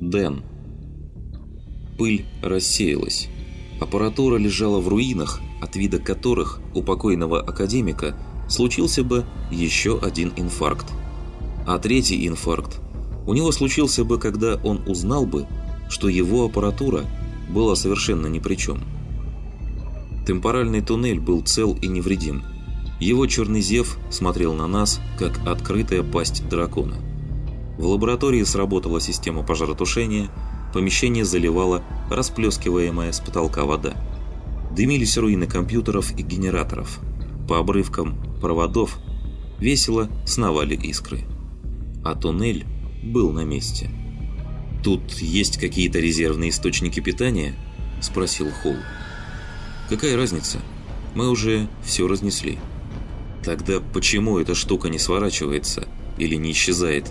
Дэн. Пыль рассеялась. Аппаратура лежала в руинах, от вида которых у покойного академика случился бы еще один инфаркт. А третий инфаркт у него случился бы, когда он узнал бы, что его аппаратура была совершенно ни при чем. Темпоральный туннель был цел и невредим. Его черный зев смотрел на нас, как открытая пасть дракона. В лаборатории сработала система пожаротушения, помещение заливала расплескиваемая с потолка вода. Дымились руины компьютеров и генераторов. По обрывкам проводов весело сновали искры. А туннель был на месте. «Тут есть какие-то резервные источники питания?» – спросил Холл. «Какая разница? Мы уже все разнесли». «Тогда почему эта штука не сворачивается или не исчезает?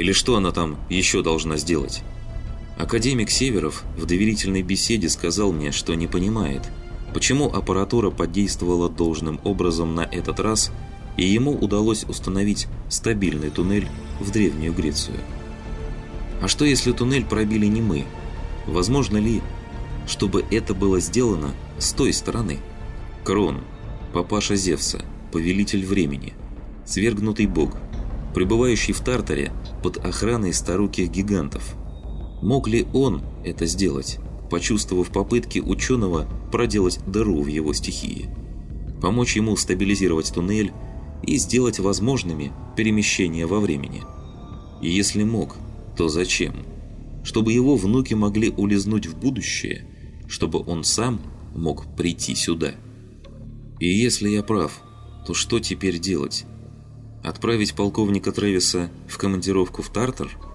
Или что она там еще должна сделать?» Академик Северов в доверительной беседе сказал мне, что не понимает, почему аппаратура подействовала должным образом на этот раз, и ему удалось установить стабильный туннель в Древнюю Грецию. А что если туннель пробили не мы? Возможно ли, чтобы это было сделано с той стороны? Крон, папаша Зевса, повелитель времени, свергнутый бог, пребывающий в Тартаре под охраной старуких гигантов. Мог ли он это сделать, почувствовав попытки ученого проделать дыру в его стихии? Помочь ему стабилизировать туннель и сделать возможными перемещения во времени. И если мог, то зачем? Чтобы его внуки могли улизнуть в будущее, чтобы он сам мог прийти сюда. И если я прав, то что теперь делать? Отправить полковника Трэвиса в командировку в Тартар –